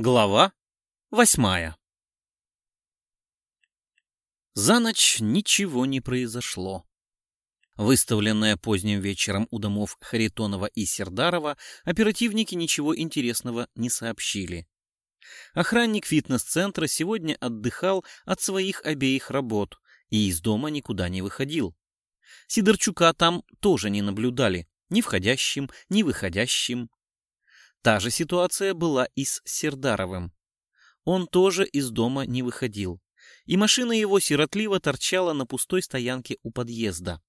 Глава восьмая За ночь ничего не произошло. Выставленная поздним вечером у домов Харитонова и Сердарова, оперативники ничего интересного не сообщили. Охранник фитнес-центра сегодня отдыхал от своих обеих работ и из дома никуда не выходил. Сидорчука там тоже не наблюдали, ни входящим, ни выходящим. Та же ситуация была и с Сердаровым. Он тоже из дома не выходил, и машина его сиротливо торчала на пустой стоянке у подъезда.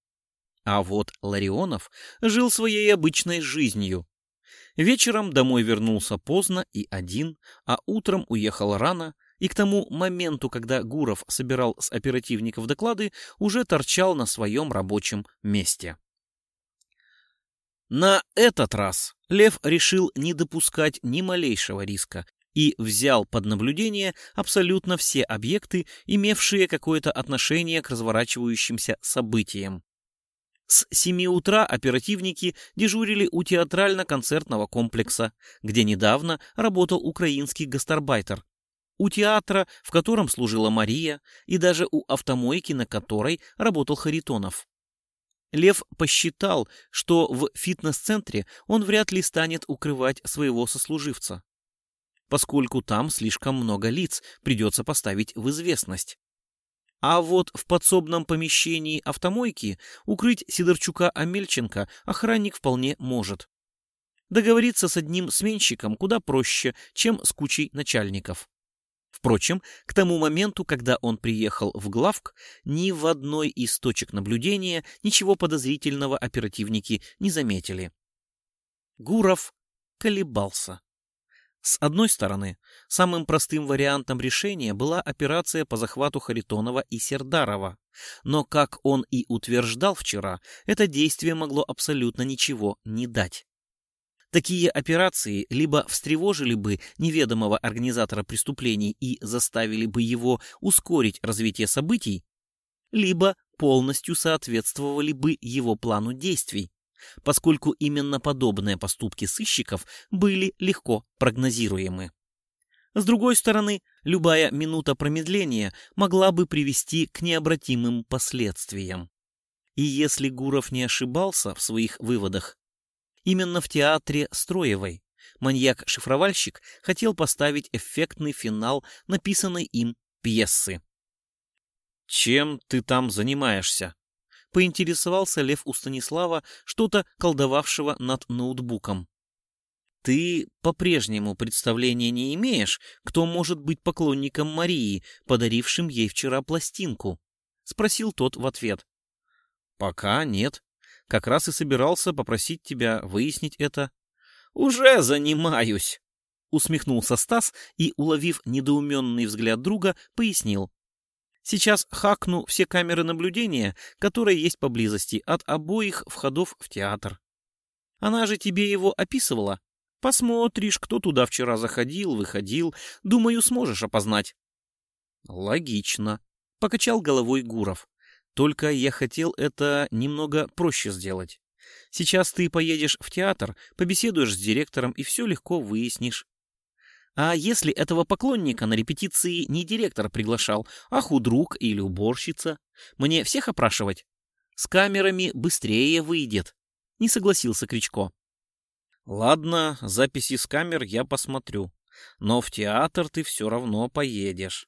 А вот Ларионов жил своей обычной жизнью. Вечером домой вернулся поздно и один, а утром уехал рано, и к тому моменту, когда Гуров собирал с оперативников доклады, уже торчал на своем рабочем месте. На этот раз Лев решил не допускать ни малейшего риска и взял под наблюдение абсолютно все объекты, имевшие какое-то отношение к разворачивающимся событиям. С 7 утра оперативники дежурили у театрально-концертного комплекса, где недавно работал украинский гастарбайтер, у театра, в котором служила Мария, и даже у автомойки, на которой работал Харитонов. Лев посчитал, что в фитнес-центре он вряд ли станет укрывать своего сослуживца, поскольку там слишком много лиц придется поставить в известность. А вот в подсобном помещении автомойки укрыть Сидорчука Амельченко охранник вполне может. Договориться с одним сменщиком куда проще, чем с кучей начальников. Впрочем, к тому моменту, когда он приехал в главк, ни в одной из точек наблюдения ничего подозрительного оперативники не заметили. Гуров колебался. С одной стороны, самым простым вариантом решения была операция по захвату Харитонова и Сердарова, но, как он и утверждал вчера, это действие могло абсолютно ничего не дать. Такие операции либо встревожили бы неведомого организатора преступлений и заставили бы его ускорить развитие событий, либо полностью соответствовали бы его плану действий, поскольку именно подобные поступки сыщиков были легко прогнозируемы. С другой стороны, любая минута промедления могла бы привести к необратимым последствиям. И если Гуров не ошибался в своих выводах, Именно в театре Строевой маньяк-шифровальщик хотел поставить эффектный финал написанной им пьесы. «Чем ты там занимаешься?» — поинтересовался Лев у Станислава, что-то колдовавшего над ноутбуком. «Ты по-прежнему представления не имеешь, кто может быть поклонником Марии, подарившим ей вчера пластинку?» — спросил тот в ответ. «Пока нет», как раз и собирался попросить тебя выяснить это. «Уже занимаюсь!» — усмехнулся Стас и, уловив недоуменный взгляд друга, пояснил. «Сейчас хакну все камеры наблюдения, которые есть поблизости от обоих входов в театр. Она же тебе его описывала. Посмотришь, кто туда вчера заходил, выходил. Думаю, сможешь опознать». «Логично», — покачал головой Гуров. Только я хотел это немного проще сделать. Сейчас ты поедешь в театр, побеседуешь с директором и все легко выяснишь. А если этого поклонника на репетиции не директор приглашал, а худрук или уборщица? Мне всех опрашивать? С камерами быстрее выйдет. Не согласился Кричко. Ладно, записи с камер я посмотрю. Но в театр ты все равно поедешь.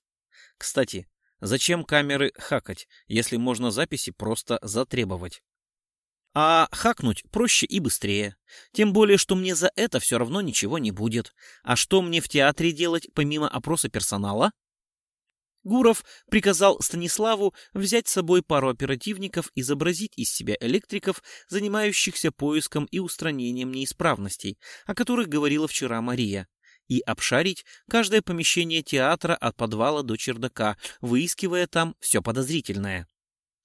Кстати, Зачем камеры хакать, если можно записи просто затребовать? А хакнуть проще и быстрее. Тем более, что мне за это все равно ничего не будет. А что мне в театре делать, помимо опроса персонала? Гуров приказал Станиславу взять с собой пару оперативников, изобразить из себя электриков, занимающихся поиском и устранением неисправностей, о которых говорила вчера Мария, и обшарить каждое помещение театра от подвала до чердака, выискивая там все подозрительное.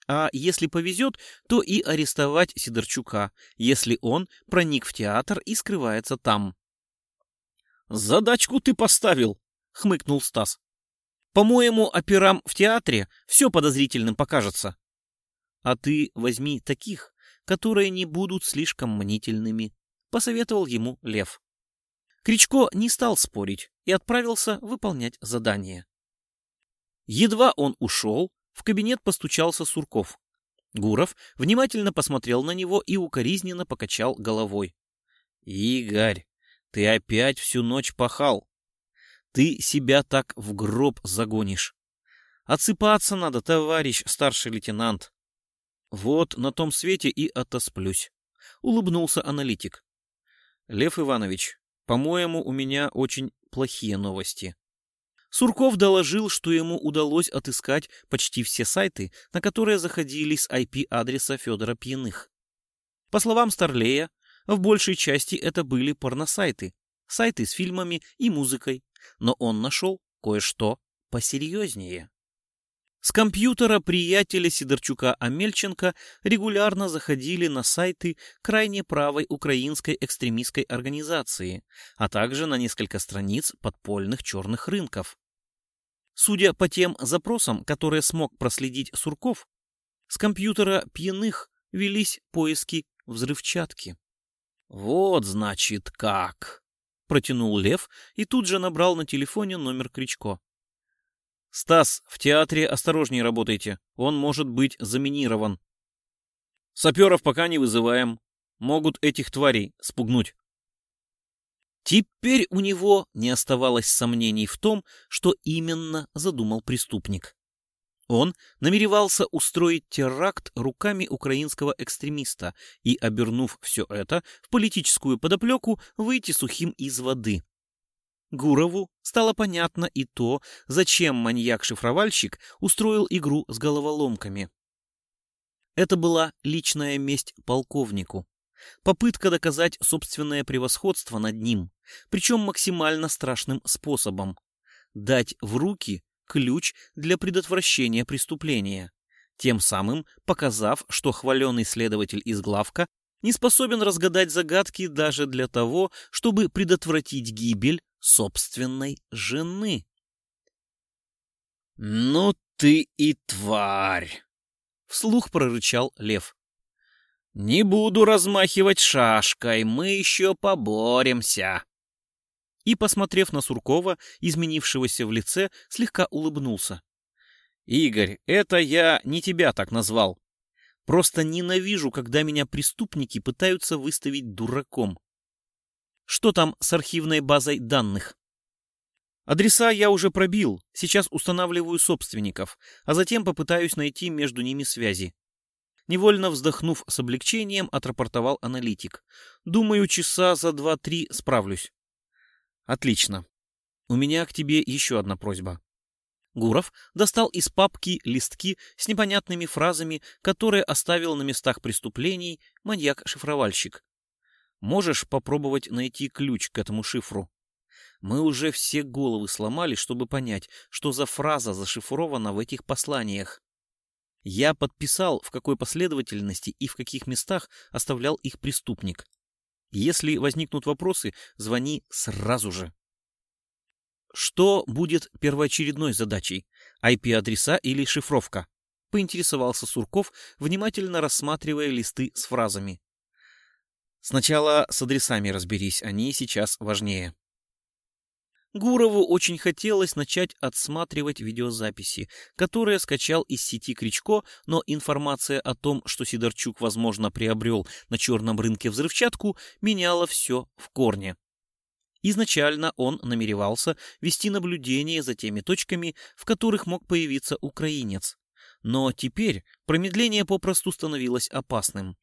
А если повезет, то и арестовать Сидорчука, если он проник в театр и скрывается там. «Задачку ты поставил!» — хмыкнул Стас. «По-моему, операм в театре все подозрительным покажется. А ты возьми таких, которые не будут слишком мнительными», — посоветовал ему Лев. Кричко не стал спорить и отправился выполнять задание. Едва он ушел, в кабинет постучался Сурков. Гуров внимательно посмотрел на него и укоризненно покачал головой. «Игорь, ты опять всю ночь пахал. Ты себя так в гроб загонишь. Отсыпаться надо, товарищ старший лейтенант. Вот на том свете и отосплюсь», — улыбнулся аналитик. «Лев Иванович, по-моему, у меня очень плохие новости. Сурков доложил, что ему удалось отыскать почти все сайты, на которые заходили с IP-адреса Федора Пьяных. По словам Старлея, в большей части это были порносайты, сайты с фильмами и музыкой, но он нашел кое-что посерьезнее. С компьютера приятеля Сидорчука Амельченко регулярно заходили на сайты крайне правой украинской экстремистской организации, а также на несколько страниц подпольных черных рынков. Судя по тем запросам, которые смог проследить Сурков, с компьютера пьяных велись поиски взрывчатки. «Вот, значит, как!» — протянул Лев и тут же набрал на телефоне номер Кричко. «Стас, в театре осторожнее работайте. Он может быть заминирован. Саперов пока не вызываем. Могут этих тварей спугнуть». Теперь у него не оставалось сомнений в том, что именно задумал преступник. Он намеревался устроить теракт руками украинского экстремиста и, обернув все это в политическую подоплеку, выйти сухим из воды. Гурову стало понятно и то, зачем маньяк-шифровальщик устроил игру с головоломками. Это была личная месть полковнику. Попытка доказать собственное превосходство над ним, причем максимально страшным способом. Дать в руки ключ для предотвращения преступления, тем самым показав, что хваленый следователь из главка не способен разгадать загадки даже для того, чтобы предотвратить гибель собственной жены. «Ну ты и тварь!» — вслух прорычал лев. «Не буду размахивать шашкой, мы еще поборемся!» И, посмотрев на Суркова, изменившегося в лице, слегка улыбнулся. «Игорь, это я не тебя так назвал. Просто ненавижу, когда меня преступники пытаются выставить дураком. Что там с архивной базой данных? Адреса я уже пробил, сейчас устанавливаю собственников, а затем попытаюсь найти между ними связи. Невольно вздохнув с облегчением, отрапортовал аналитик. Думаю, часа за два-три справлюсь. Отлично. У меня к тебе еще одна просьба. Гуров достал из папки листки с непонятными фразами, которые оставил на местах преступлений маньяк-шифровальщик. Можешь попробовать найти ключ к этому шифру? Мы уже все головы сломали, чтобы понять, что за фраза зашифрована в этих посланиях. Я подписал, в какой последовательности и в каких местах оставлял их преступник. Если возникнут вопросы, звони сразу же. Что будет первоочередной задачей? IP-адреса или шифровка? Поинтересовался Сурков, внимательно рассматривая листы с фразами. Сначала с адресами разберись, они сейчас важнее. Гурову очень хотелось начать отсматривать видеозаписи, которые скачал из сети Кричко, но информация о том, что Сидорчук, возможно, приобрел на черном рынке взрывчатку, меняла все в корне. Изначально он намеревался вести наблюдение за теми точками, в которых мог появиться украинец. Но теперь промедление попросту становилось опасным.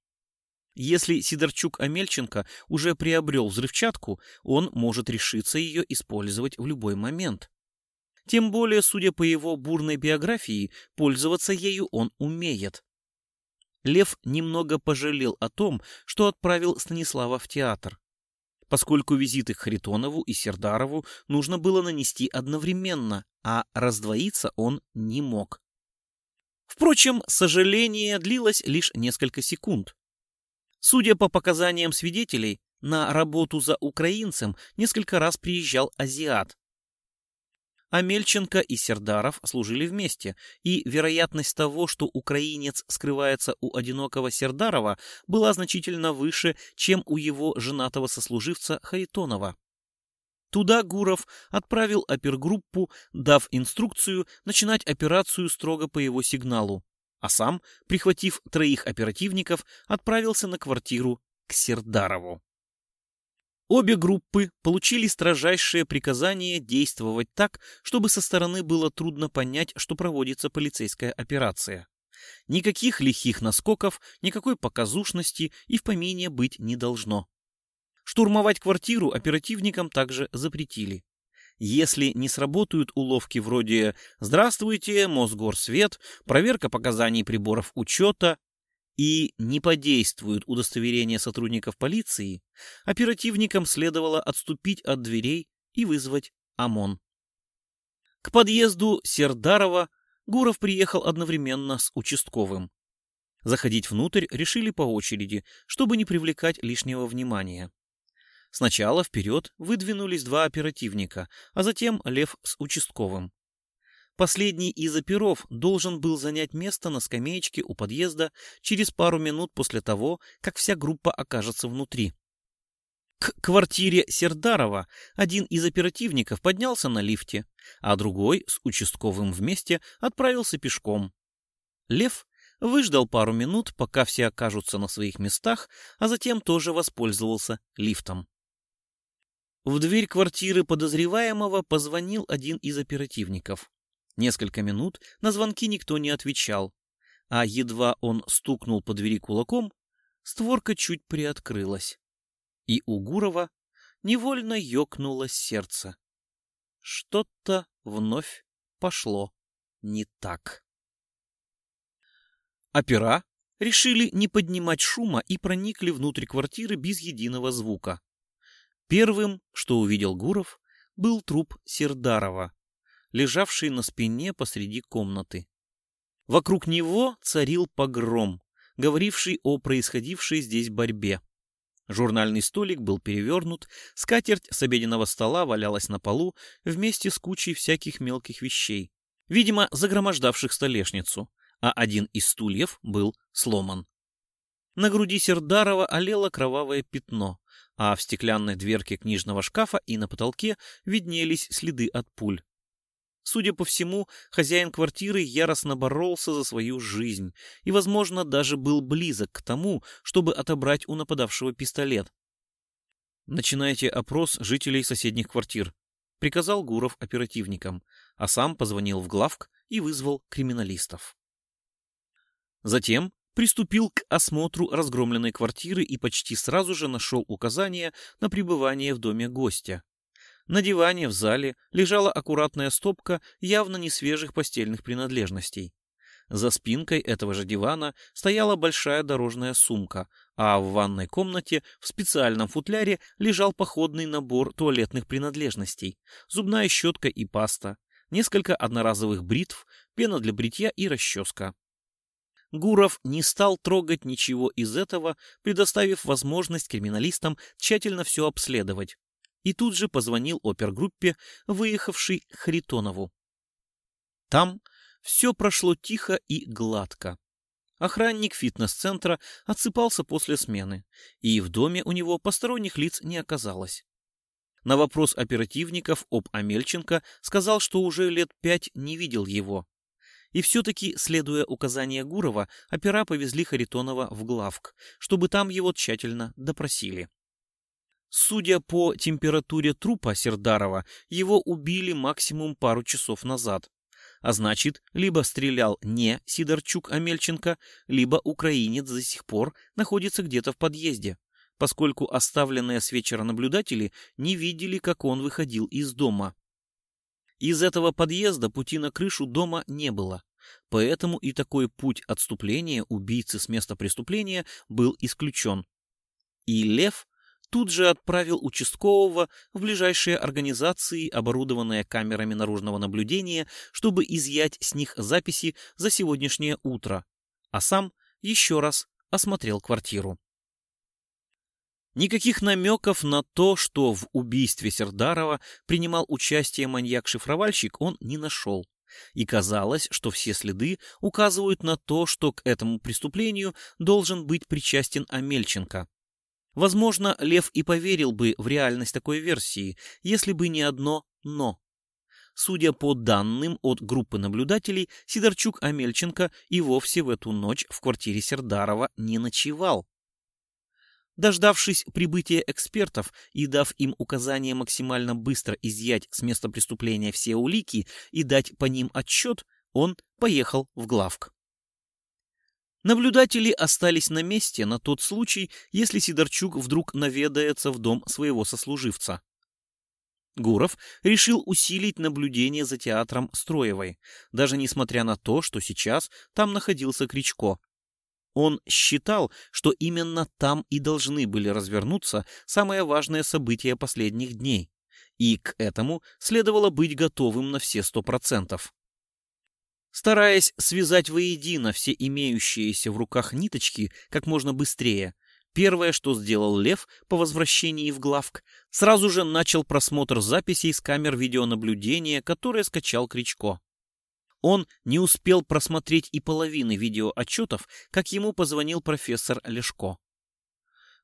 Если Сидорчук-Амельченко уже приобрел взрывчатку, он может решиться ее использовать в любой момент. Тем более, судя по его бурной биографии, пользоваться ею он умеет. Лев немного пожалел о том, что отправил Станислава в театр, поскольку визиты к Харитонову и Сердарову нужно было нанести одновременно, а раздвоиться он не мог. Впрочем, сожаление длилось лишь несколько секунд. Судя по показаниям свидетелей, на работу за украинцем несколько раз приезжал азиат. Амельченко и Сердаров служили вместе, и вероятность того, что украинец скрывается у одинокого Сердарова, была значительно выше, чем у его женатого сослуживца Харитонова. Туда Гуров отправил опергруппу, дав инструкцию начинать операцию строго по его сигналу, а сам, прихватив троих оперативников, отправился на квартиру к Сердарову. Обе группы получили строжайшее приказание действовать так, чтобы со стороны было трудно понять, что проводится полицейская операция. Никаких лихих наскоков, никакой показушности и в помине быть не должно. Штурмовать квартиру оперативникам также запретили. Если не сработают уловки вроде «Здравствуйте, Мосгорсвет», проверка показаний приборов учета и не подействуют удостоверения сотрудников полиции, оперативникам следовало отступить от дверей и вызвать ОМОН. К подъезду Сердарова Гуров приехал одновременно с участковым. Заходить внутрь решили по очереди, чтобы не привлекать лишнего внимания. Сначала вперед выдвинулись два оперативника, а затем Лев с участковым. Последний из оперов должен был занять место на скамеечке у подъезда через пару минут после того, как вся группа окажется внутри. К квартире Сердарова один из оперативников поднялся на лифте, а другой с участковым вместе отправился пешком. Лев выждал пару минут, пока все окажутся на своих местах, а затем тоже воспользовался лифтом. В дверь квартиры подозреваемого позвонил один из оперативников. Несколько минут на звонки никто не отвечал, а едва он стукнул по двери кулаком, створка чуть приоткрылась. И у Гурова невольно ёкнуло сердце. Что-то вновь пошло не так. Опера решили не поднимать шума и проникли внутрь квартиры без единого звука. Первым, что увидел Гуров, был труп Сердарова, лежавший на спине посреди комнаты. Вокруг него царил погром, говоривший о происходившей здесь борьбе. Журнальный столик был перевернут, скатерть с обеденного стола валялась на полу вместе с кучей всяких мелких вещей, видимо, загромождавших столешницу, а один из стульев был сломан. На груди Сердарова олело кровавое пятно, а в стеклянной дверке книжного шкафа и на потолке виднелись следы от пуль. Судя по всему, хозяин квартиры яростно боролся за свою жизнь и, возможно, даже был близок к тому, чтобы отобрать у нападавшего пистолет. «Начинайте опрос жителей соседних квартир», — приказал Гуров оперативникам, а сам позвонил в главк и вызвал криминалистов. Затем приступил к осмотру разгромленной квартиры и почти сразу же нашел указание на пребывание в доме гостя. На диване в зале лежала аккуратная стопка явно не свежих постельных принадлежностей. За спинкой этого же дивана стояла большая дорожная сумка, а в ванной комнате в специальном футляре лежал походный набор туалетных принадлежностей, зубная щетка и паста, несколько одноразовых бритв, пена для бритья и расческа. Гуров не стал трогать ничего из этого, предоставив возможность криминалистам тщательно все обследовать. И тут же позвонил опергруппе, выехавшей к Харитонову. Там все прошло тихо и гладко. Охранник фитнес-центра отсыпался после смены, и в доме у него посторонних лиц не оказалось. На вопрос оперативников об Амельченко сказал, что уже лет пять не видел его, и все-таки, следуя указания Гурова, опера повезли Харитонова в главк, чтобы там его тщательно допросили. Судя по температуре трупа Сердарова, его убили максимум пару часов назад. А значит, либо стрелял не Сидорчук Амельченко, либо украинец до сих пор находится где-то в подъезде, поскольку оставленные с вечера наблюдатели не видели, как он выходил из дома. Из этого подъезда пути на крышу дома не было, поэтому и такой путь отступления убийцы с места преступления был исключен. И Лев тут же отправил участкового в ближайшие организации, оборудованные камерами наружного наблюдения, чтобы изъять с них записи за сегодняшнее утро, а сам еще раз осмотрел квартиру. Никаких намеков на то, что в убийстве Сердарова принимал участие маньяк-шифровальщик, он не нашел. И казалось, что все следы указывают на то, что к этому преступлению должен быть причастен Амельченко. Возможно, Лев и поверил бы в реальность такой версии, если бы не одно «но». Судя по данным от группы наблюдателей, Сидорчук-Амельченко и вовсе в эту ночь в квартире Сердарова не ночевал. Дождавшись прибытия экспертов и дав им указание максимально быстро изъять с места преступления все улики и дать по ним отчет, он поехал в главк. Наблюдатели остались на месте на тот случай, если Сидорчук вдруг наведается в дом своего сослуживца. Гуров решил усилить наблюдение за театром Строевой, даже несмотря на то, что сейчас там находился Кричко. Он считал, что именно там и должны были развернуться самые важные события последних дней, и к этому следовало быть готовым на все сто процентов. Стараясь связать воедино все имеющиеся в руках ниточки как можно быстрее, первое, что сделал Лев по возвращении в главк, сразу же начал просмотр записей с камер видеонаблюдения, которые скачал Кричко. Он не успел просмотреть и половины видеоотчетов, как ему позвонил профессор Лешко.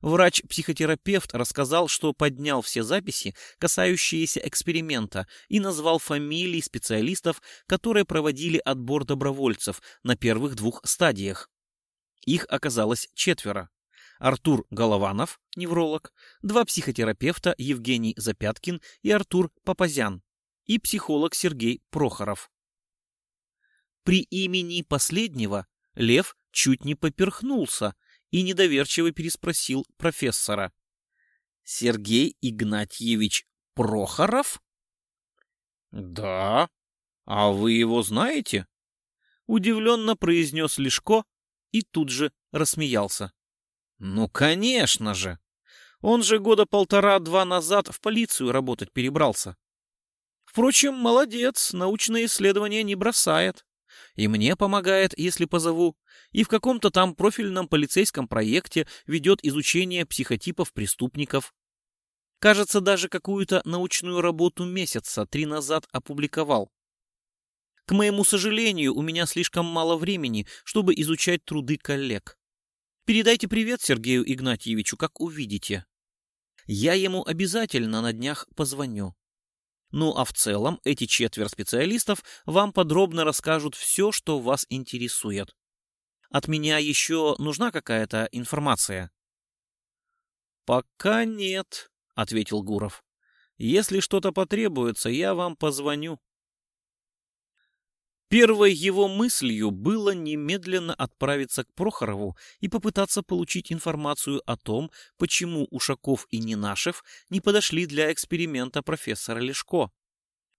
Врач-психотерапевт рассказал, что поднял все записи, касающиеся эксперимента, и назвал фамилии специалистов, которые проводили отбор добровольцев на первых двух стадиях. Их оказалось четверо. Артур Голованов, невролог, два психотерапевта Евгений Запяткин и Артур Папазян, и психолог Сергей Прохоров. При имени последнего Лев чуть не поперхнулся и недоверчиво переспросил профессора. «Сергей Игнатьевич Прохоров?» «Да. А вы его знаете?» Удивленно произнес Лешко и тут же рассмеялся. «Ну, конечно же! Он же года полтора-два назад в полицию работать перебрался. Впрочем, молодец, научные исследования не бросает. И мне помогает, если позову, и в каком-то там профильном полицейском проекте ведет изучение психотипов преступников. Кажется, даже какую-то научную работу месяца три назад опубликовал. К моему сожалению, у меня слишком мало времени, чтобы изучать труды коллег. Передайте привет Сергею Игнатьевичу, как увидите. Я ему обязательно на днях позвоню. Ну а в целом эти четверо специалистов вам подробно расскажут все, что вас интересует. От меня еще нужна какая-то информация? Пока нет, ответил Гуров. Если что-то потребуется, я вам позвоню. Первой его мыслью было немедленно отправиться к Прохорову и попытаться получить информацию о том, почему Ушаков и Нинашев не подошли для эксперимента профессора Лешко.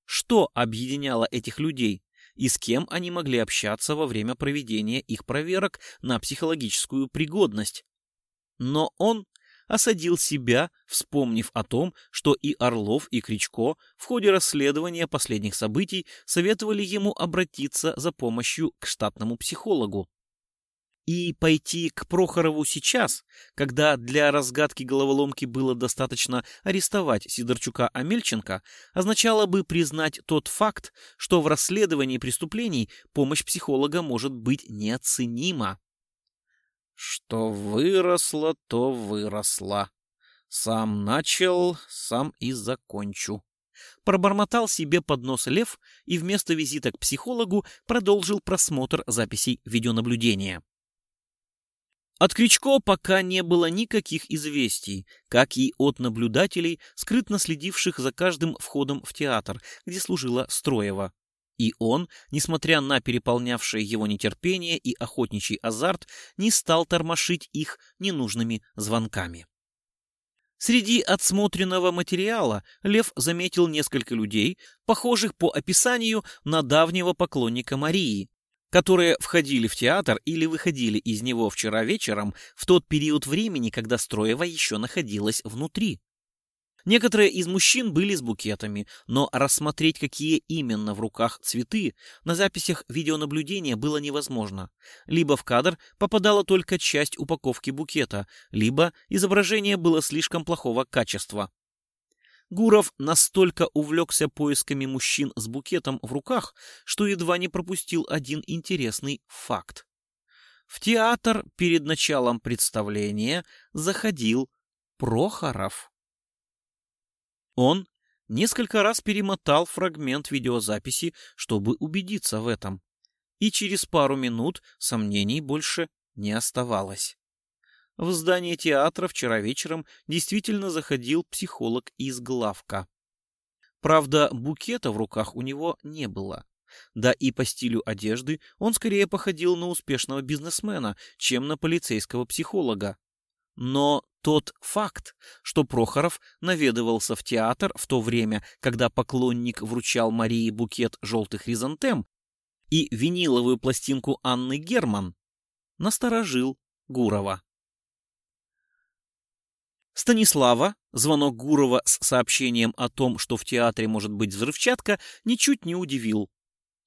Что объединяло этих людей и с кем они могли общаться во время проведения их проверок на психологическую пригодность? Но он осадил себя, вспомнив о том, что и Орлов, и Кричко в ходе расследования последних событий советовали ему обратиться за помощью к штатному психологу. И пойти к Прохорову сейчас, когда для разгадки головоломки было достаточно арестовать Сидорчука Амельченко, означало бы признать тот факт, что в расследовании преступлений помощь психолога может быть неоценима. Что выросло, то выросло. Сам начал, сам и закончу. Пробормотал себе под нос Лев и вместо визита к психологу продолжил просмотр записей видеонаблюдения. От Кричко пока не было никаких известий, как и от наблюдателей, скрытно следивших за каждым входом в театр, где служила Строева. И он, несмотря на переполнявшее его нетерпение и охотничий азарт, не стал тормошить их ненужными звонками. Среди отсмотренного материала Лев заметил несколько людей, похожих по описанию на давнего поклонника Марии, которые входили в театр или выходили из него вчера вечером в тот период времени, когда Строева еще находилась внутри. Некоторые из мужчин были с букетами, но рассмотреть, какие именно в руках цветы, на записях видеонаблюдения было невозможно. Либо в кадр попадала только часть упаковки букета, либо изображение было слишком плохого качества. Гуров настолько увлекся поисками мужчин с букетом в руках, что едва не пропустил один интересный факт. В театр перед началом представления заходил Прохоров. Он несколько раз перемотал фрагмент видеозаписи, чтобы убедиться в этом. И через пару минут сомнений больше не оставалось. В здание театра вчера вечером действительно заходил психолог из главка. Правда, букета в руках у него не было. Да и по стилю одежды он скорее походил на успешного бизнесмена, чем на полицейского психолога. Но тот факт, что Прохоров наведывался в театр в то время, когда поклонник вручал Марии букет желтых хризантем и виниловую пластинку Анны Герман, насторожил Гурова. Станислава звонок Гурова с сообщением о том, что в театре может быть взрывчатка, ничуть не удивил.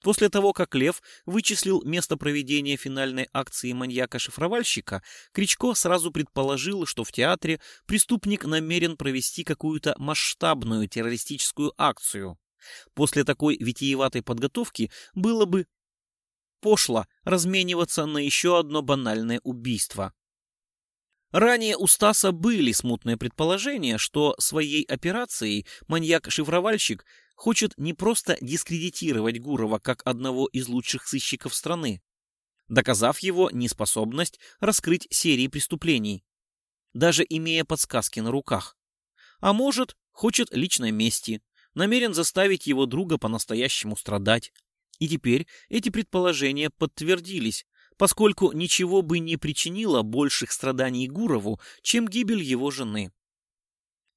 После того, как Лев вычислил место проведения финальной акции маньяка-шифровальщика, Кричко сразу предположил, что в театре преступник намерен провести какую-то масштабную террористическую акцию. После такой витиеватой подготовки было бы пошло размениваться на еще одно банальное убийство. Ранее у Стаса были смутные предположения, что своей операцией маньяк-шифровальщик хочет не просто дискредитировать Гурова как одного из лучших сыщиков страны, доказав его неспособность раскрыть серии преступлений, даже имея подсказки на руках. А может, хочет личной мести, намерен заставить его друга по-настоящему страдать. И теперь эти предположения подтвердились, поскольку ничего бы не причинило больших страданий Гурову, чем гибель его жены.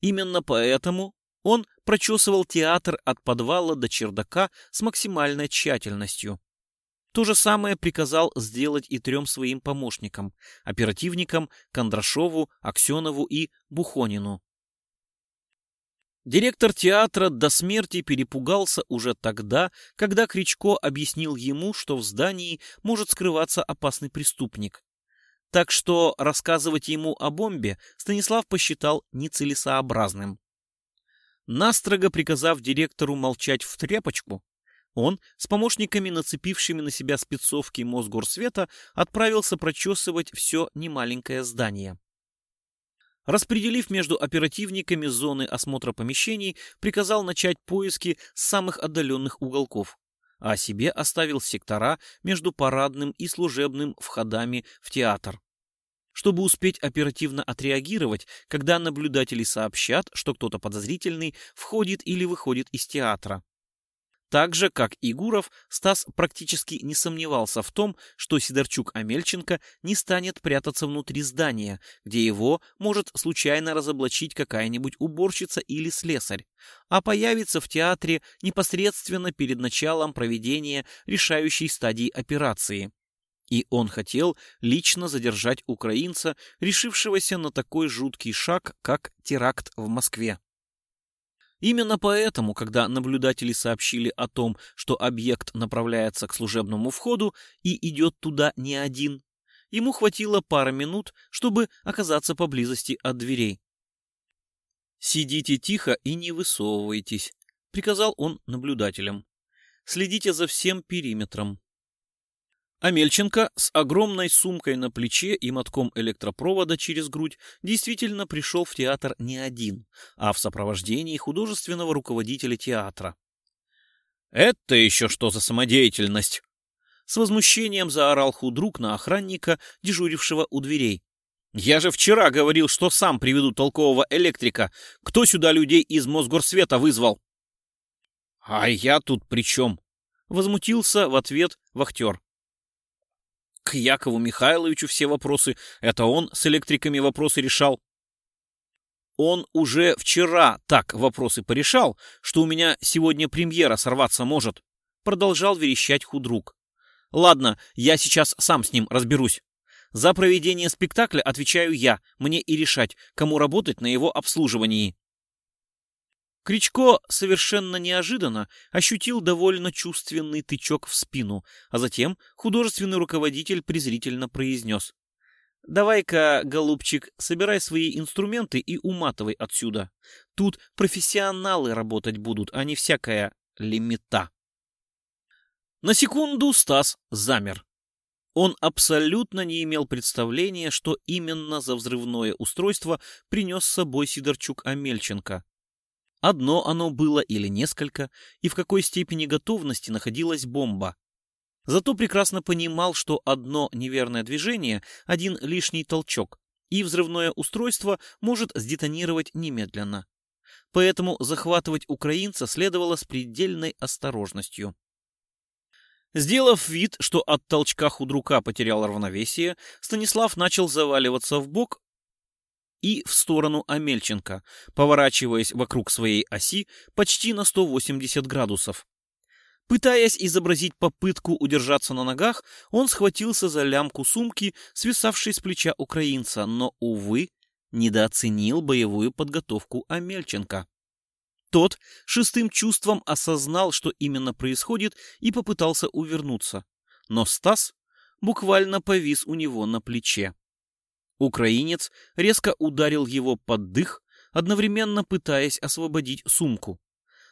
Именно поэтому он прочесывал театр от подвала до чердака с максимальной тщательностью. То же самое приказал сделать и трем своим помощникам, оперативникам Кондрашову, Аксенову и Бухонину. Директор театра до смерти перепугался уже тогда, когда Кричко объяснил ему, что в здании может скрываться опасный преступник. Так что рассказывать ему о бомбе Станислав посчитал нецелесообразным. Настрого приказав директору молчать в тряпочку, он с помощниками, нацепившими на себя спецовки Мосгорсвета, отправился прочесывать все немаленькое здание. Распределив между оперативниками зоны осмотра помещений, приказал начать поиски самых отдаленных уголков, а себе оставил сектора между парадным и служебным входами в театр. Чтобы успеть оперативно отреагировать, когда наблюдатели сообщат, что кто-то подозрительный входит или выходит из театра. Так же, как и Гуров, Стас практически не сомневался в том, что Сидорчук-Амельченко не станет прятаться внутри здания, где его может случайно разоблачить какая-нибудь уборщица или слесарь, а появится в театре непосредственно перед началом проведения решающей стадии операции. И он хотел лично задержать украинца, решившегося на такой жуткий шаг, как теракт в Москве. Именно поэтому, когда наблюдатели сообщили о том, что объект направляется к служебному входу и идет туда не один, ему хватило пары минут, чтобы оказаться поблизости от дверей. «Сидите тихо и не высовывайтесь», — приказал он наблюдателям. «Следите за всем периметром. Амельченко с огромной сумкой на плече и мотком электропровода через грудь действительно пришел в театр не один, а в сопровождении художественного руководителя театра. «Это еще что за самодеятельность?» С возмущением заорал худрук на охранника, дежурившего у дверей. «Я же вчера говорил, что сам приведу толкового электрика. Кто сюда людей из Мосгорсвета вызвал?» «А я тут при чем?» — возмутился в ответ вахтер к Якову Михайловичу все вопросы. Это он с электриками вопросы решал. Он уже вчера так вопросы порешал, что у меня сегодня премьера сорваться может. Продолжал верещать худрук. Ладно, я сейчас сам с ним разберусь. За проведение спектакля отвечаю я, мне и решать, кому работать на его обслуживании. Кричко совершенно неожиданно ощутил довольно чувственный тычок в спину, а затем художественный руководитель презрительно произнес. «Давай-ка, голубчик, собирай свои инструменты и уматывай отсюда. Тут профессионалы работать будут, а не всякая лимита». На секунду Стас замер. Он абсолютно не имел представления, что именно за взрывное устройство принес с собой Сидорчук Амельченко. Одно оно было или несколько, и в какой степени готовности находилась бомба. Зато прекрасно понимал, что одно неверное движение, один лишний толчок, и взрывное устройство может сдетонировать немедленно. Поэтому захватывать украинца следовало с предельной осторожностью. Сделав вид, что от толчка худрука потерял равновесие, Станислав начал заваливаться в бок и в сторону Амельченко, поворачиваясь вокруг своей оси почти на 180 градусов. Пытаясь изобразить попытку удержаться на ногах, он схватился за лямку сумки, свисавшей с плеча украинца, но, увы, недооценил боевую подготовку Амельченко. Тот шестым чувством осознал, что именно происходит, и попытался увернуться. Но Стас буквально повис у него на плече. Украинец резко ударил его под дых, одновременно пытаясь освободить сумку.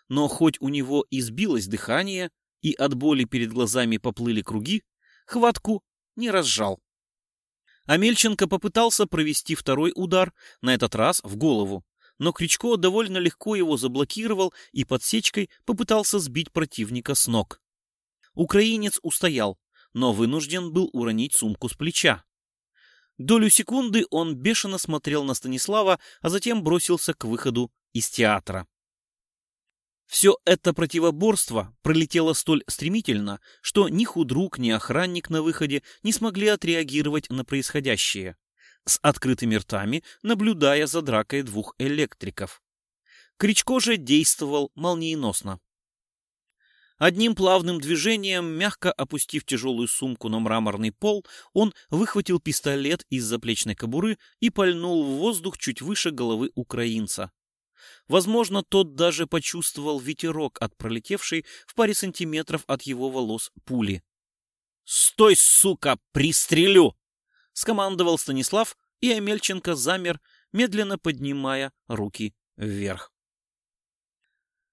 Но хоть у него избилось дыхание и от боли перед глазами поплыли круги, хватку не разжал. Амельченко попытался провести второй удар, на этот раз в голову, но Кричко довольно легко его заблокировал и подсечкой попытался сбить противника с ног. Украинец устоял, но вынужден был уронить сумку с плеча. Долю секунды он бешено смотрел на Станислава, а затем бросился к выходу из театра. Все это противоборство пролетело столь стремительно, что ни худрук, ни охранник на выходе не смогли отреагировать на происходящее, с открытыми ртами наблюдая за дракой двух электриков. Кричко же действовал молниеносно. Одним плавным движением, мягко опустив тяжелую сумку на мраморный пол, он выхватил пистолет из заплечной кобуры и пальнул в воздух чуть выше головы украинца. Возможно, тот даже почувствовал ветерок от пролетевшей в паре сантиметров от его волос пули. «Стой, сука, пристрелю!» — скомандовал Станислав, и Амельченко замер, медленно поднимая руки вверх.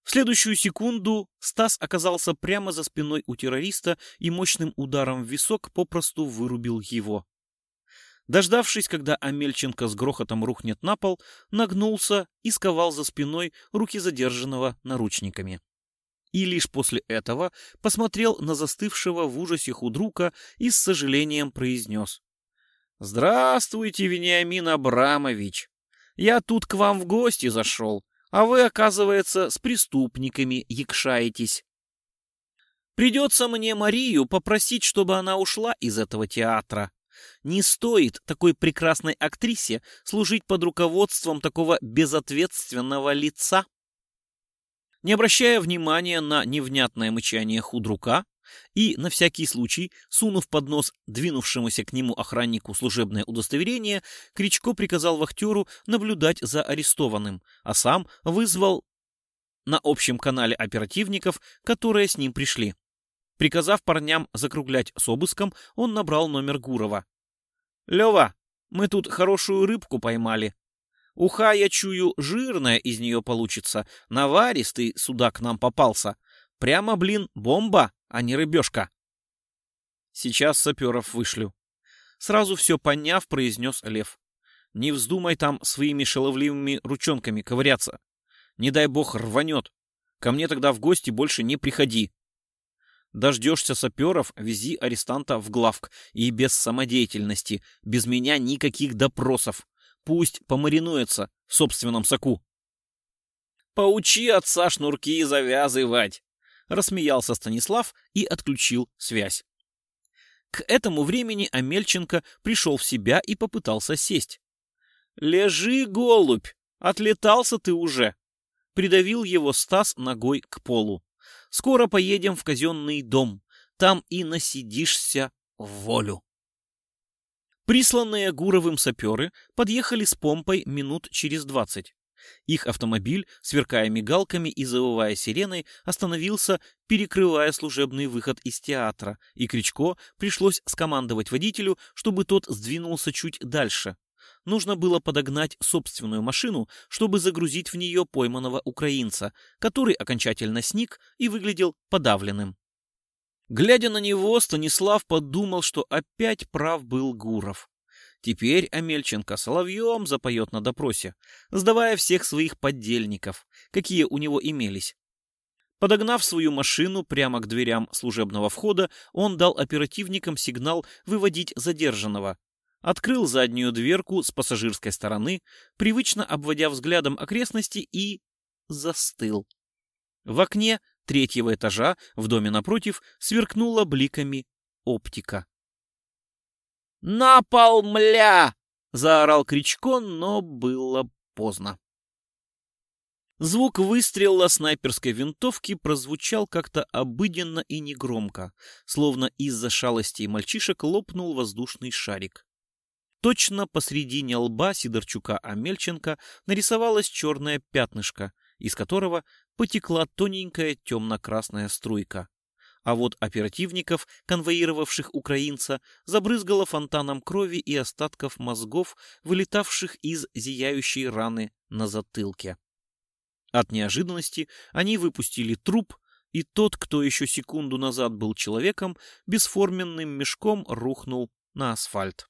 В следующую секунду Стас оказался прямо за спиной у террориста и мощным ударом в висок попросту вырубил его. Дождавшись, когда Амельченко с грохотом рухнет на пол, нагнулся и сковал за спиной руки задержанного наручниками. И лишь после этого посмотрел на застывшего в ужасе худрука и с сожалением произнес. «Здравствуйте, Вениамин Абрамович! Я тут к вам в гости зашел а вы, оказывается, с преступниками якшаетесь. Придется мне Марию попросить, чтобы она ушла из этого театра. Не стоит такой прекрасной актрисе служить под руководством такого безответственного лица. Не обращая внимания на невнятное мычание худрука, и, на всякий случай, сунув под нос двинувшемуся к нему охраннику служебное удостоверение, Кричко приказал вахтеру наблюдать за арестованным, а сам вызвал на общем канале оперативников, которые с ним пришли. Приказав парням закруглять с обыском, он набрал номер Гурова. «Лева, мы тут хорошую рыбку поймали. Уха, я чую, жирная из нее получится. Наваристый сюда к нам попался. Прямо, блин, бомба!» а не рыбешка. Сейчас саперов вышлю. Сразу все поняв, произнес Лев. Не вздумай там своими шаловливыми ручонками ковыряться. Не дай бог рванет. Ко мне тогда в гости больше не приходи. Дождешься саперов, вези арестанта в главк. И без самодеятельности, без меня никаких допросов. Пусть помаринуется в собственном соку. Поучи отца шнурки завязывать рассмеялся Станислав и отключил связь. К этому времени Амельченко пришел в себя и попытался сесть. «Лежи, голубь! Отлетался ты уже!» Придавил его Стас ногой к полу. «Скоро поедем в казенный дом. Там и насидишься в волю». Присланные Гуровым саперы подъехали с помпой минут через двадцать. Их автомобиль, сверкая мигалками и завывая сиреной, остановился, перекрывая служебный выход из театра, и Кричко пришлось скомандовать водителю, чтобы тот сдвинулся чуть дальше. Нужно было подогнать собственную машину, чтобы загрузить в нее пойманного украинца, который окончательно сник и выглядел подавленным. Глядя на него, Станислав подумал, что опять прав был Гуров. Теперь Амельченко соловьем запоет на допросе, сдавая всех своих поддельников, какие у него имелись. Подогнав свою машину прямо к дверям служебного входа, он дал оперативникам сигнал выводить задержанного. Открыл заднюю дверку с пассажирской стороны, привычно обводя взглядом окрестности и застыл. В окне третьего этажа в доме напротив сверкнула бликами оптика. «На пол, мля!» — заорал Кричко, но было поздно. Звук выстрела снайперской винтовки прозвучал как-то обыденно и негромко, словно из-за шалостей мальчишек лопнул воздушный шарик. Точно посредине лба Сидорчука Амельченко нарисовалось черное пятнышко, из которого потекла тоненькая темно-красная струйка а вот оперативников, конвоировавших украинца, забрызгало фонтаном крови и остатков мозгов, вылетавших из зияющей раны на затылке. От неожиданности они выпустили труп, и тот, кто еще секунду назад был человеком, бесформенным мешком рухнул на асфальт.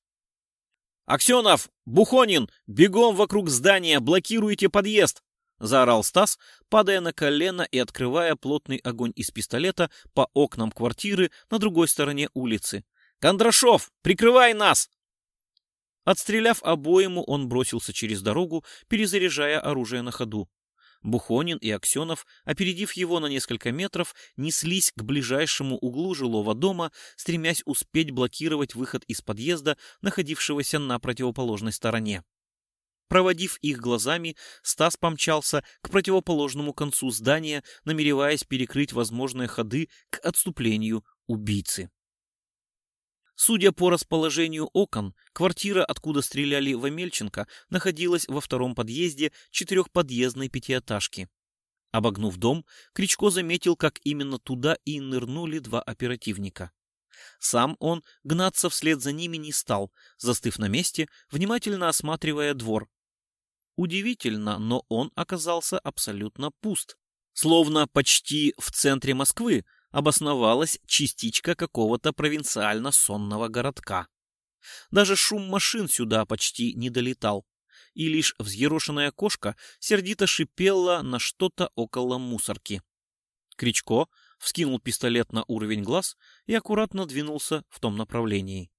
«Аксенов! Бухонин! Бегом вокруг здания! Блокируйте подъезд!» Заорал Стас, падая на колено и открывая плотный огонь из пистолета по окнам квартиры на другой стороне улицы. «Кондрашов, прикрывай нас!» Отстреляв обойму, он бросился через дорогу, перезаряжая оружие на ходу. Бухонин и Аксенов, опередив его на несколько метров, неслись к ближайшему углу жилого дома, стремясь успеть блокировать выход из подъезда, находившегося на противоположной стороне. Проводив их глазами, Стас помчался к противоположному концу здания, намереваясь перекрыть возможные ходы к отступлению убийцы. Судя по расположению окон, квартира, откуда стреляли в Амельченко, находилась во втором подъезде четырехподъездной пятиэтажки. Обогнув дом, Кричко заметил, как именно туда и нырнули два оперативника. Сам он гнаться вслед за ними не стал, застыв на месте, внимательно осматривая двор, Удивительно, но он оказался абсолютно пуст. Словно почти в центре Москвы обосновалась частичка какого-то провинциально-сонного городка. Даже шум машин сюда почти не долетал, и лишь взъерошенная кошка сердито шипела на что-то около мусорки. Кричко вскинул пистолет на уровень глаз и аккуратно двинулся в том направлении.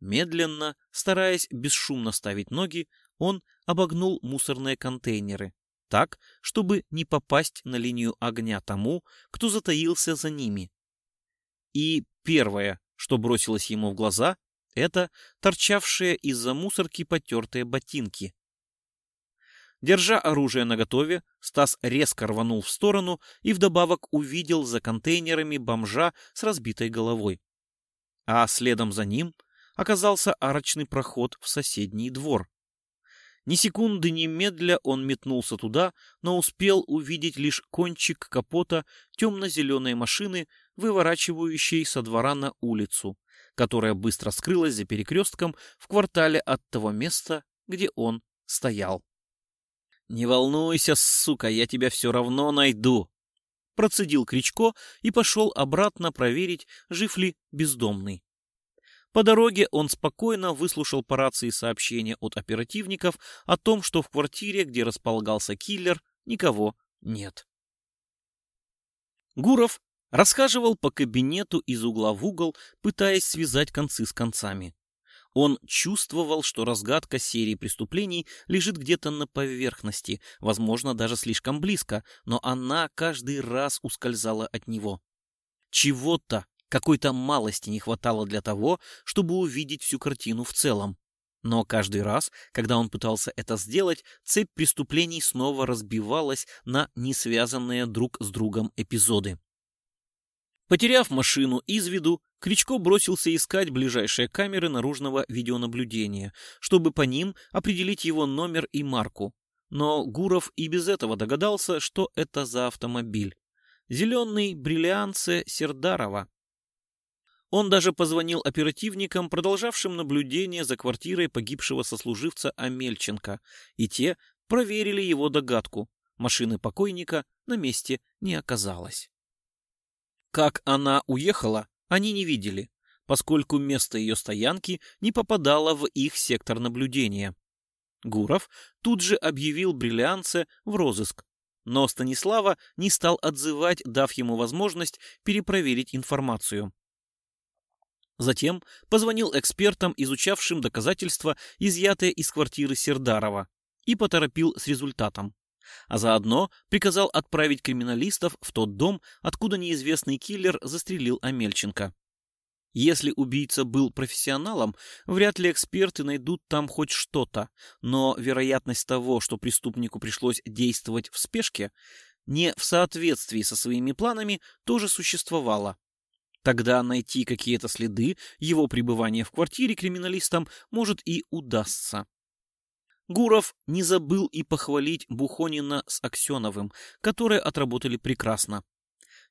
Медленно, стараясь бесшумно ставить ноги, он обогнул мусорные контейнеры так, чтобы не попасть на линию огня тому, кто затаился за ними. И первое, что бросилось ему в глаза, это торчавшие из-за мусорки потертые ботинки. Держа оружие наготове, Стас резко рванул в сторону и вдобавок увидел за контейнерами бомжа с разбитой головой. А следом за ним оказался арочный проход в соседний двор. Ни секунды ни медля он метнулся туда, но успел увидеть лишь кончик капота темно-зеленой машины, выворачивающей со двора на улицу, которая быстро скрылась за перекрестком в квартале от того места, где он стоял. «Не волнуйся, сука, я тебя все равно найду!» Процедил Кричко и пошел обратно проверить, жив ли бездомный. По дороге он спокойно выслушал по рации сообщения от оперативников о том, что в квартире, где располагался киллер, никого нет. Гуров расхаживал по кабинету из угла в угол, пытаясь связать концы с концами. Он чувствовал, что разгадка серии преступлений лежит где-то на поверхности, возможно, даже слишком близко, но она каждый раз ускользала от него. Чего-то какой-то малости не хватало для того, чтобы увидеть всю картину в целом. Но каждый раз, когда он пытался это сделать, цепь преступлений снова разбивалась на несвязанные друг с другом эпизоды. Потеряв машину из виду, Кричко бросился искать ближайшие камеры наружного видеонаблюдения, чтобы по ним определить его номер и марку. Но Гуров и без этого догадался, что это за автомобиль. Зеленый бриллианце Сердарова. Он даже позвонил оперативникам, продолжавшим наблюдение за квартирой погибшего сослуживца Амельченко, и те проверили его догадку. Машины покойника на месте не оказалось. Как она уехала, они не видели, поскольку место ее стоянки не попадало в их сектор наблюдения. Гуров тут же объявил бриллианце в розыск, но Станислава не стал отзывать, дав ему возможность перепроверить информацию. Затем позвонил экспертам, изучавшим доказательства, изъятые из квартиры Сердарова, и поторопил с результатом. А заодно приказал отправить криминалистов в тот дом, откуда неизвестный киллер застрелил Амельченко. Если убийца был профессионалом, вряд ли эксперты найдут там хоть что-то, но вероятность того, что преступнику пришлось действовать в спешке, не в соответствии со своими планами, тоже существовала. Тогда найти какие-то следы его пребывания в квартире криминалистам может и удастся. Гуров не забыл и похвалить Бухонина с Аксеновым, которые отработали прекрасно.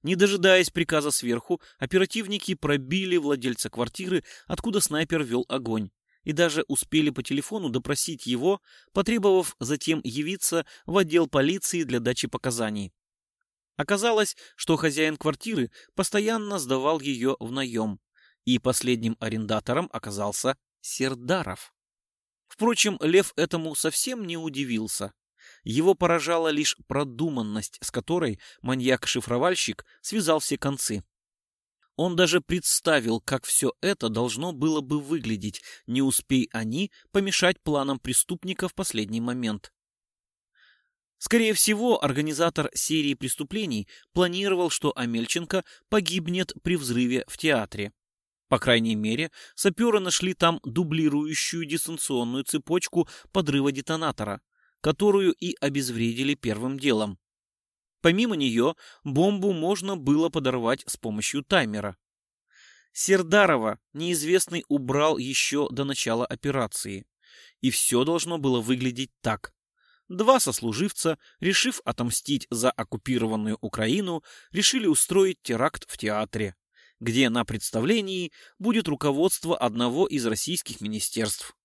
Не дожидаясь приказа сверху, оперативники пробили владельца квартиры, откуда снайпер вел огонь, и даже успели по телефону допросить его, потребовав затем явиться в отдел полиции для дачи показаний. Оказалось, что хозяин квартиры постоянно сдавал ее в наем, и последним арендатором оказался Сердаров. Впрочем, Лев этому совсем не удивился. Его поражала лишь продуманность, с которой маньяк-шифровальщик связал все концы. Он даже представил, как все это должно было бы выглядеть, не успей они помешать планам преступника в последний момент. Скорее всего, организатор серии преступлений планировал, что Амельченко погибнет при взрыве в театре. По крайней мере, саперы нашли там дублирующую дистанционную цепочку подрыва детонатора, которую и обезвредили первым делом. Помимо нее, бомбу можно было подорвать с помощью таймера. Сердарова неизвестный убрал еще до начала операции. И все должно было выглядеть так. Два сослуживца, решив отомстить за оккупированную Украину, решили устроить теракт в театре, где на представлении будет руководство одного из российских министерств.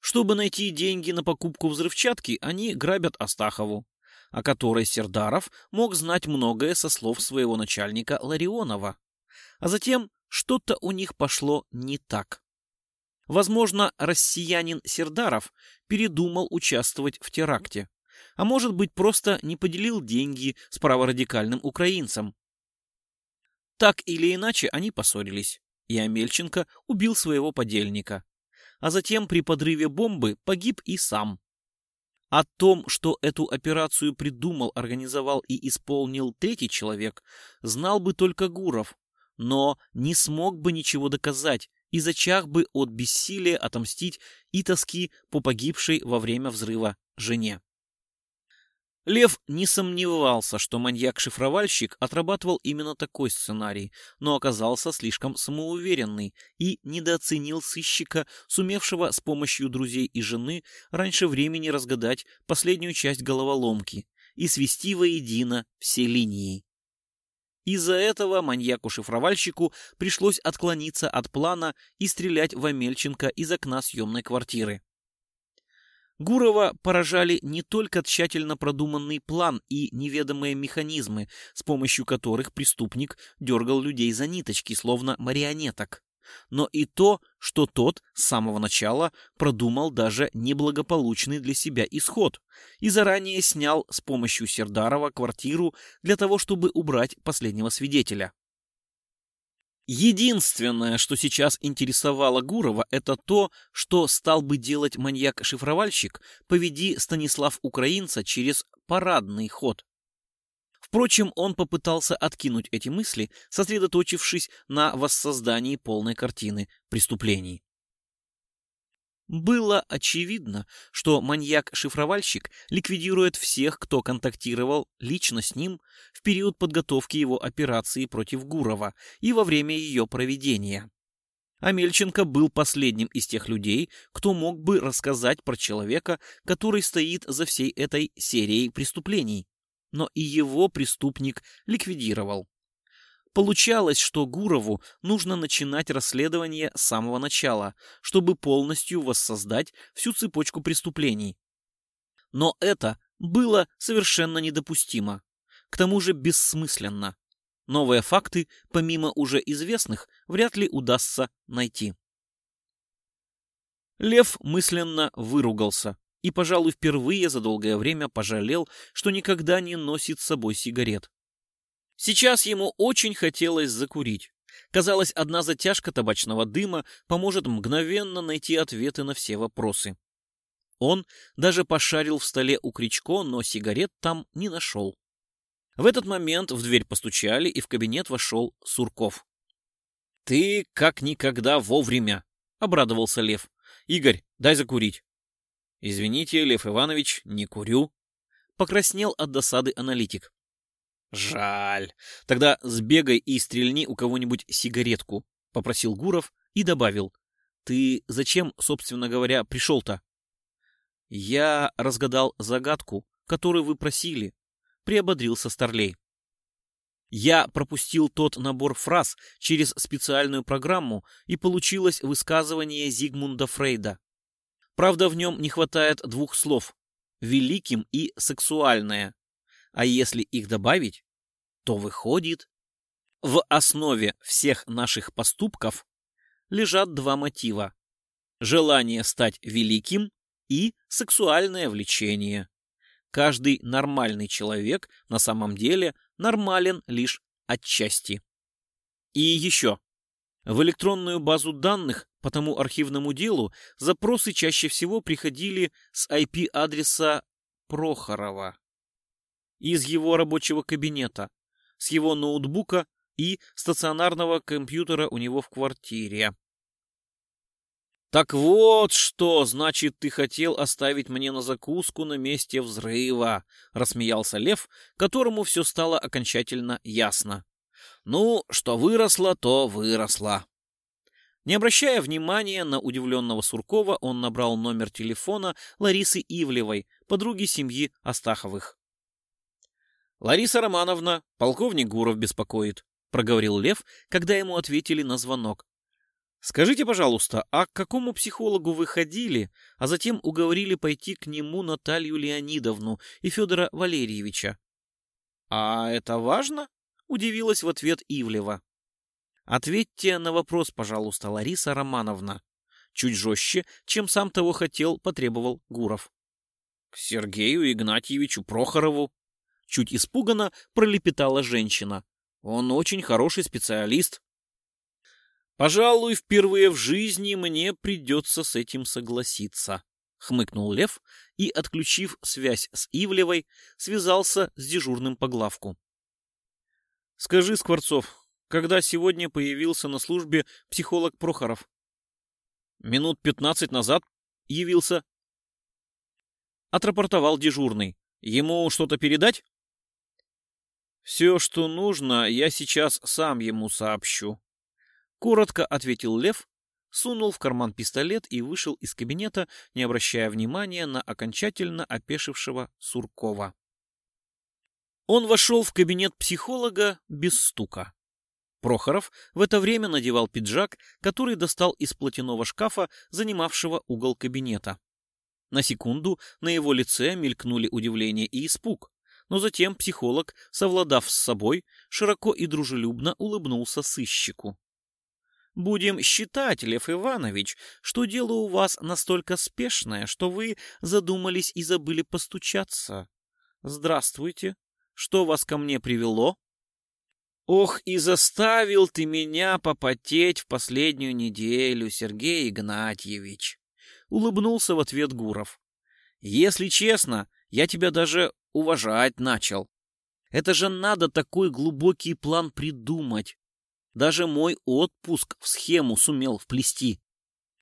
Чтобы найти деньги на покупку взрывчатки, они грабят Астахову, о которой Сердаров мог знать многое со слов своего начальника Ларионова. А затем что-то у них пошло не так. Возможно, россиянин Сердаров передумал участвовать в теракте, а может быть просто не поделил деньги с праворадикальным украинцем. Так или иначе они поссорились, и Амельченко убил своего подельника, а затем при подрыве бомбы погиб и сам. О том, что эту операцию придумал, организовал и исполнил третий человек, знал бы только Гуров, но не смог бы ничего доказать, и зачах бы от бессилия отомстить и тоски по погибшей во время взрыва жене. Лев не сомневался, что маньяк-шифровальщик отрабатывал именно такой сценарий, но оказался слишком самоуверенный и недооценил сыщика, сумевшего с помощью друзей и жены раньше времени разгадать последнюю часть головоломки и свести воедино все линии. Из-за этого маньяку-шифровальщику пришлось отклониться от плана и стрелять в Амельченко из окна съемной квартиры. Гурова поражали не только тщательно продуманный план и неведомые механизмы, с помощью которых преступник дергал людей за ниточки, словно марионеток но и то, что тот с самого начала продумал даже неблагополучный для себя исход и заранее снял с помощью Сердарова квартиру для того, чтобы убрать последнего свидетеля. Единственное, что сейчас интересовало Гурова, это то, что стал бы делать маньяк-шифровальщик, поведи Станислав Украинца через парадный ход. Впрочем, он попытался откинуть эти мысли, сосредоточившись на воссоздании полной картины преступлений. Было очевидно, что маньяк-шифровальщик ликвидирует всех, кто контактировал лично с ним в период подготовки его операции против Гурова и во время ее проведения. Амельченко был последним из тех людей, кто мог бы рассказать про человека, который стоит за всей этой серией преступлений но и его преступник ликвидировал. Получалось, что Гурову нужно начинать расследование с самого начала, чтобы полностью воссоздать всю цепочку преступлений. Но это было совершенно недопустимо, к тому же бессмысленно. Новые факты, помимо уже известных, вряд ли удастся найти. Лев мысленно выругался и, пожалуй, впервые за долгое время пожалел, что никогда не носит с собой сигарет. Сейчас ему очень хотелось закурить. Казалось, одна затяжка табачного дыма поможет мгновенно найти ответы на все вопросы. Он даже пошарил в столе у Кричко, но сигарет там не нашел. В этот момент в дверь постучали, и в кабинет вошел Сурков. «Ты как никогда вовремя!» — обрадовался Лев. «Игорь, дай закурить». «Извините, Лев Иванович, не курю». Покраснел от досады аналитик. «Жаль. Тогда сбегай и стрельни у кого-нибудь сигаретку», — попросил Гуров и добавил. «Ты зачем, собственно говоря, пришел-то?» «Я разгадал загадку, которую вы просили», — приободрился Старлей. Я пропустил тот набор фраз через специальную программу, и получилось высказывание Зигмунда Фрейда. Правда, в нем не хватает двух слов — «великим» и «сексуальное». А если их добавить, то выходит, в основе всех наших поступков лежат два мотива – желание стать великим и сексуальное влечение. Каждый нормальный человек на самом деле нормален лишь отчасти. И еще. В электронную базу данных по тому архивному делу запросы чаще всего приходили с IP-адреса Прохорова из его рабочего кабинета, с его ноутбука и стационарного компьютера у него в квартире. «Так вот что, значит, ты хотел оставить мне на закуску на месте взрыва», — рассмеялся Лев, которому все стало окончательно ясно. «Ну, что выросло, то выросло». Не обращая внимания на удивленного Суркова, он набрал номер телефона Ларисы Ивлевой, подруги семьи Астаховых. «Лариса Романовна, полковник Гуров беспокоит», — проговорил Лев, когда ему ответили на звонок. «Скажите, пожалуйста, а к какому психологу вы ходили, а затем уговорили пойти к нему Наталью Леонидовну и Федора Валерьевича?» «А это важно?» — удивилась в ответ Ивлева. «Ответьте на вопрос, пожалуйста, Лариса Романовна». Чуть жестче, чем сам того хотел, потребовал Гуров. «К Сергею Игнатьевичу Прохорову», Чуть испуганно пролепетала женщина. Он очень хороший специалист. Пожалуй, впервые в жизни мне придется с этим согласиться. Хмыкнул Лев и, отключив связь с Ивлевой, связался с дежурным по главку. Скажи, Скворцов, когда сегодня появился на службе психолог Прохоров? Минут пятнадцать назад явился. Отрапортовал дежурный. Ему что-то передать? «Все, что нужно, я сейчас сам ему сообщу», — коротко ответил Лев, сунул в карман пистолет и вышел из кабинета, не обращая внимания на окончательно опешившего Суркова. Он вошел в кабинет психолога без стука. Прохоров в это время надевал пиджак, который достал из платяного шкафа, занимавшего угол кабинета. На секунду на его лице мелькнули удивление и испуг но затем психолог, совладав с собой, широко и дружелюбно улыбнулся сыщику. «Будем считать, Лев Иванович, что дело у вас настолько спешное, что вы задумались и забыли постучаться. Здравствуйте. Что вас ко мне привело?» «Ох, и заставил ты меня попотеть в последнюю неделю, Сергей Игнатьевич!» — улыбнулся в ответ Гуров. «Если честно, я тебя даже уважать начал. Это же надо такой глубокий план придумать. Даже мой отпуск в схему сумел вплести.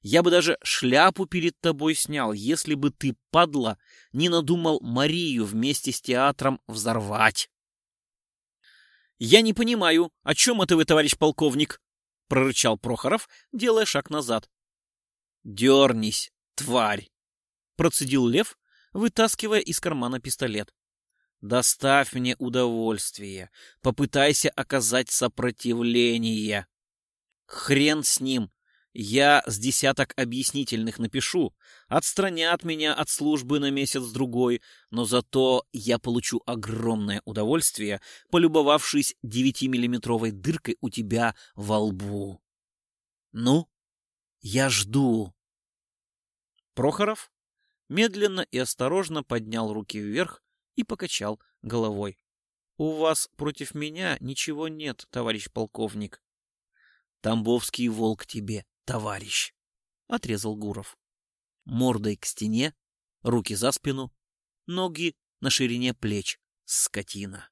Я бы даже шляпу перед тобой снял, если бы ты, падла, не надумал Марию вместе с театром взорвать. «Я не понимаю, о чем это вы, товарищ полковник?» — прорычал Прохоров, делая шаг назад. «Дернись, тварь!» — процедил Лев, вытаскивая из кармана пистолет. Доставь мне удовольствие, попытайся оказать сопротивление. Хрен с ним. Я с десяток объяснительных напишу, отстранят меня от службы на месяц-другой, но зато я получу огромное удовольствие, полюбовавшись девятимиллиметровой дыркой у тебя во лбу. Ну, я жду. Прохоров медленно и осторожно поднял руки вверх и покачал головой. «У вас против меня ничего нет, товарищ полковник». «Тамбовский волк тебе товарищ!» — отрезал Гуров. Мордой к стене, руки за спину, ноги на ширине плеч, скотина.